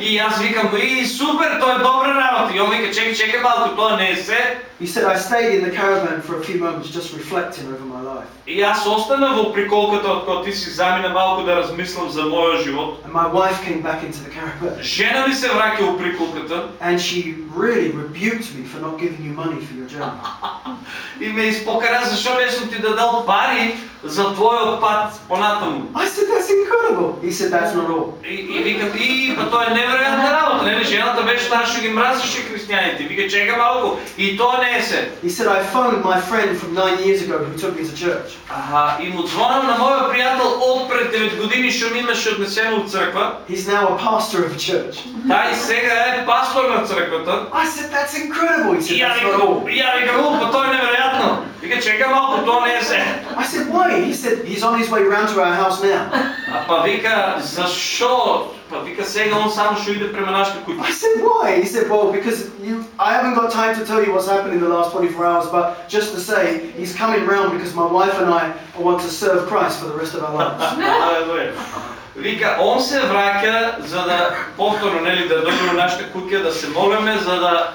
И јас викам, и супер, тоа е добра работа. И он вика, чекай, чекай малку, тоа не е се. He said, I stayed in the caravan for a few moments just reflecting over my life. И јас остана во приколката од која ти си замина малку да размислам за мојот живот. And my wife came back into the caravan. Жена ми се враќа во приколката And she really rebuked me for not giving you money for your journey. и ме испокара зашо не сум ти дадал пари за твојот пат понатаму. I said, That's incredible. He said, That's not all. И, и викам, и па тоа е неверојатна работа, нели? Жената беше таа што ги мразеше христијаните. Вика, чека малку, и тоа не е се. He said, I phoned my friend from nine years ago who took me to church. Аха, и му звонам на мојот пријател од пред 9 години што ми имаше однесено од црква. He's now a pastor of a church. Тај сега е пастор на црквата. I said, That's incredible. He И said, ја That's not викам, all. и ја викам, «О, па тоа е неверојатно. Вика, чека малку, тоа не е се. I said, Why? He said, He's on his way round to our house now. А па вика, зашо? Па вика, сега он само што иде према нашата куќа. I said, Why? He said, Well, because you, I haven't got time to tell you what's happened in the last 24 hours, but just to say, he's coming round because my wife and I want to serve Christ for the rest of our lives. Алелуја. Вика, он се враќа за да повторно нели да дојде во нашата куќа да се молиме за да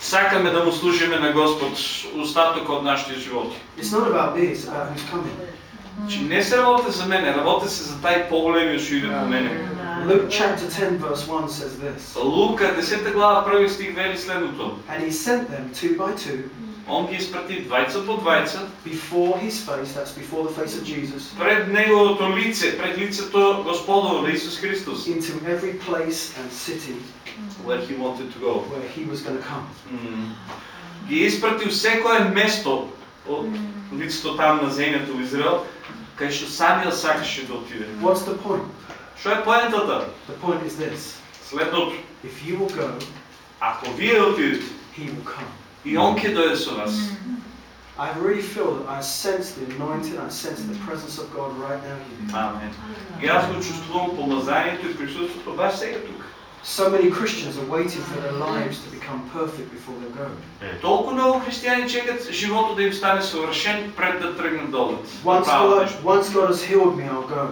сакаме да му служиме на Господ остатокот од нашите животи. It's not about me, it's about who's coming. Значи не се работи за мене, работи се за тај поголемиот што иде по мене. Luke chapter 10, verse 1 says this Лука 10 глава први стих вели следното. And he sent them two by two Он ги испрати двајца по двајца before his face, that's before the face of Jesus, пред неговото лице, пред лицето Господово на Исус Христос, into every place and city where he wanted to go. where he was going to come. М. Ги испрати у секое место од лицето там на земјата во Израел, кај што самиот сакаше да отиде. What's the point? Што е поентата? The point is this Следното, if you will go, ако вие отидете he will come. и он ќе дојде со вас. I really feel that I sense the anointing, I sense the presence of God right now here. Амен. И аз го чувствувам помазанието и присъствието баш сега тук. So many Christians are waiting for their lives to become perfect before they go. Толкова много християни чекат живота да им стане съвършен пред да тръгнат долу. Да Once правят God, нещо. once God has healed me, I'll go.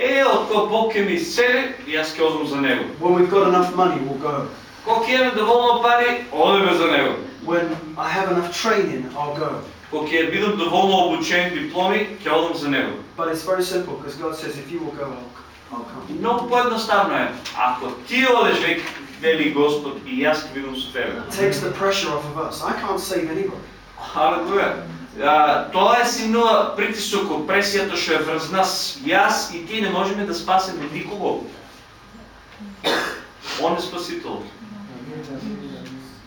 Е, от кога Бог ке ме изцели и аз ке одам за Него. When we've got enough money, we'll go. Кога имаме доволно пари, одеме за Него. When I have enough training, I'll go. Кога ќе бидам доволно обучен дипломи, ќе одам за Него. But it's very simple because God says, if you will go, I'll, I'll come. Много по-едноставно е. Ако ти одеш век, вели Господ, и аз ќе бидам со тебе. It takes the pressure off of us. I can't save anybody. Халелуја. А, Тоа е синува притисокот, пресијата што е врз нас. Јас и ти не можеме да спасеме никого. Он е спасител.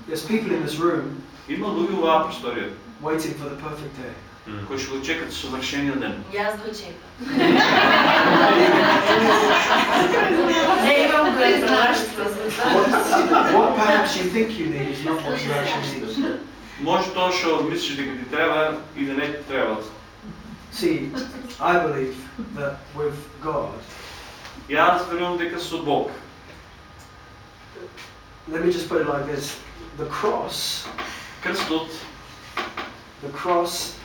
There's people in this room Има луѓе во просторија waiting for the perfect day. кои што го чекат совршениот ден. И аз го чекам. Не имам за това. What perhaps you think you need is not what you actually need. Може тоа што мислиш дека ти треба и да не ти треба. See, I believe that with God, Јас верувам дека со Бог. let me just put it like this the cross, Крстот, the cross,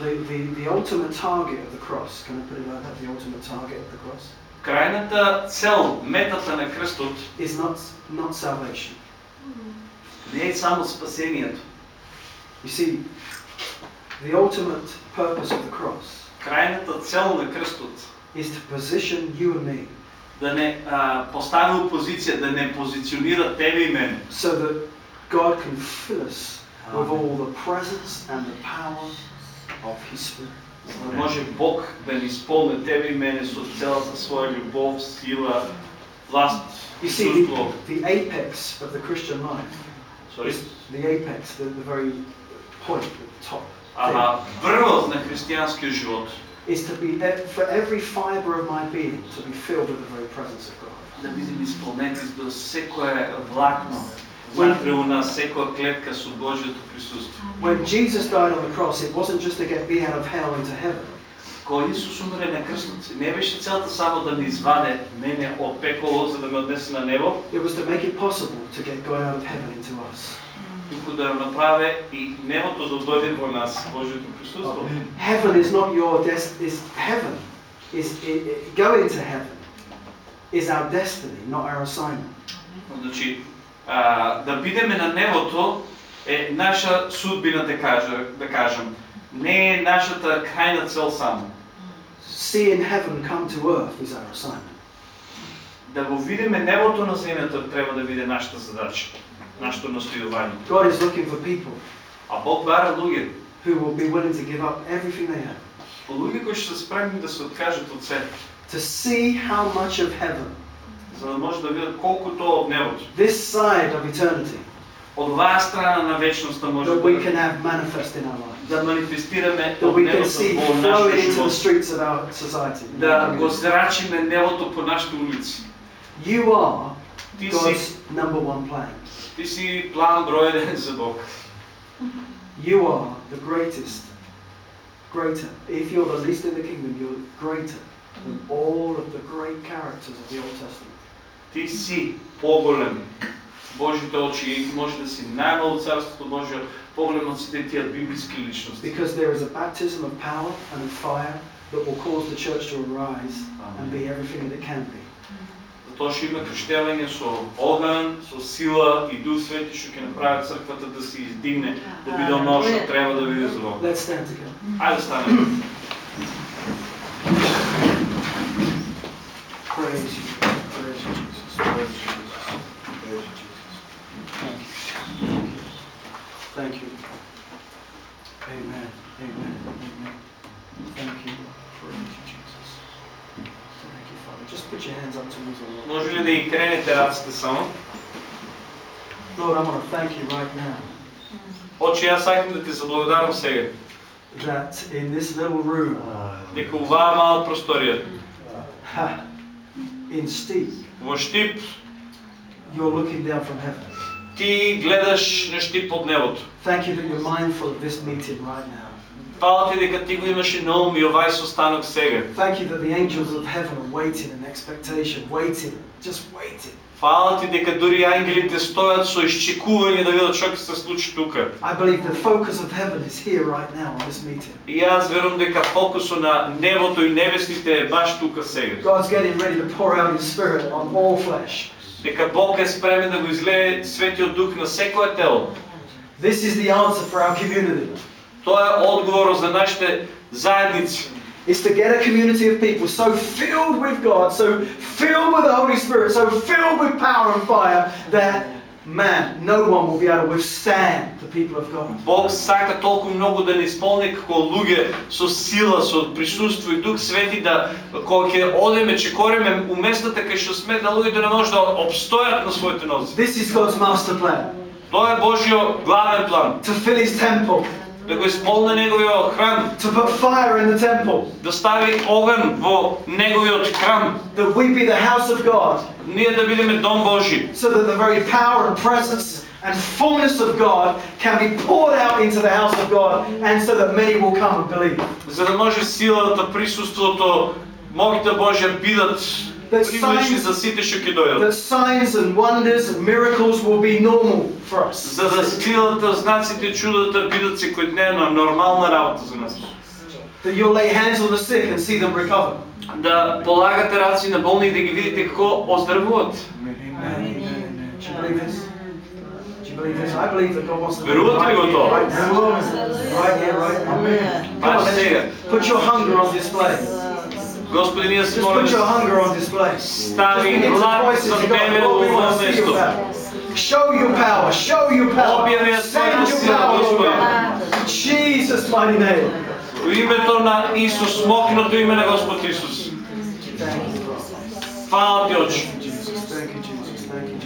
the, the, the ultimate target of the cross, can I put it like that? The ultimate target of the cross крајната цел, метата на крстот is not, not salvation. не е само спасението. You see, the ultimate purpose of the cross Крајната цел на крстот is to position you and me да не а, постави у позиција, да не позиционира тебе и мене. so that God can fill us with all the presence and the power of His Spirit. За да може Бог да ни изпълни тебе и мене со цялата своја љубов, сила, власт, You see, the, присуство. the apex of the Christian life Sorry. is the apex, the, the very point, the top. Ага, врвот на христијанскиот живот Is to be e- for every fiber of my being to be filled with the very presence of God. да бидеме исполнети до секое влакно, вътре у нас, секоја клетка со Божјото присуство. When Jesus died on the cross, it wasn't just to get me out of hell into heaven. Кога Исус умре на крстот, не беше целта само да ме изваде мене од пеколо за да ме однесе на небо, It was to make it possible to get God out of heaven into us. Туку да направи и небото да дојде во нас, Божјото присуство. Heaven is not your dest. Is heaven is going to heaven is our destiny, not our assignment. Значи, а, да бидеме на небото е наша судбина, да, кажа, да кажем. Не е нашата крајна цел само. Seeing heaven come to earth is our assignment. Да го видиме небото на земјата треба да биде нашата задача, нашето настојување. God is looking for people А Бог бара луѓе, who will be willing to give up everything they have луѓе кои што се спремни да се откажат од се, to see how much of heaven, за да може да видат колку тоа од небото. this side of eternity, Од оваа страна на вечноста може that we да, can have manifest in our lives. да манифестираме That од we can небото see во flowing нашето into the живот. streets of our society. Да го зрачиме небото по нашите улици. You are Ти God's си, number one plan. ти си план број еден за Бог. You are the greatest, greater. If you're the least in the kingdom, you're greater than all of the great characters of the Old Testament. Ти си поголем. Божите очи може да си најмал од Царството Божие, поголем од сите тие библиски личности. Because there is a baptism of power and of fire that will cause the church to arise and be everything that it can be. то ще има кръщяване с огън, с сила и Дух Свети ще ги направи църквата да се издигне победоносно. Трябва да ви визувам. Айде да станем. сакам да ти заблагодарам сега. That in this little room. Дека оваа мала просторија. In Stip. Во штип. You're looking down from heaven. Ти гледаш на штип под небото. Thank you that you're mindful of this meeting right now. Фала ти дека ти го имаш и и овај состанок сега. Thank you that the angels of heaven are waiting in expectation, waiting, just waiting. Фала ти дека дури ангелите стојат со исчекување да видат што ќе се случи тука. I believe the focus of heaven is here right now on this meeting. И јас верувам дека фокусот на небото и небесните е баш тука сега. God's getting ready to pour out His Spirit on all flesh. Дека Бог е спремен да го излее Светиот Дух на секое тело. This is the answer for our community. Тоа е одговор за нашите заедници. Is to get a community of people so filled with God, so filled with the Holy Spirit, so filled with power and fire that, man, no one will be able to withstand the people of God. Бог сака толку многу да не исполни како луѓе со сила, со присуство и Дух Свети да кога ќе одеме, чекореме у местата кај што сме да луѓето не може да обстојат на своите нози. This is God's master plan Тоа е Божјо главен план. to fill His temple, Да го исполни неговиот храм, to put fire in the temple, да стави оган во неговиот храм. that we be the house of God, Ние да бидеме дом Божи. so that the very power and presence and fullness of God can be poured out into the house of God, and so that many will come and believe. За да може силата, присуството, моќта Божја бидат привлечни за сите што ќе дојдат. That signs and wonders and miracles will be normal for us. За да силата, знаците, чудата бидат секојдневна, нормална работа за нас. That you'll lay hands on the sick and see them recover. Да полагате раци на болни и да ги видите како оздравуват. Amen. Do you believe this? Do you believe this? I believe that God wants to do it Верувате ли го right here, тоа? right now. Right here, right now. Come on, Баш let's сега. put your hunger on display. Господи, ние се Just молиме put your hunger on display. стави Just begin to глад voice it за to God. тебе Lord, we во want to see your место. power. Show your power. Show your power. Објави ја Send својата your сила, power, Lord Господи. God. In Jesus' mighty name. Во името на Исус, мокното име на Господ Исус. Thank you, Father. Фала ти, Очи. Thank you, Jesus. Thank you, Jesus. Thank you, Jesus.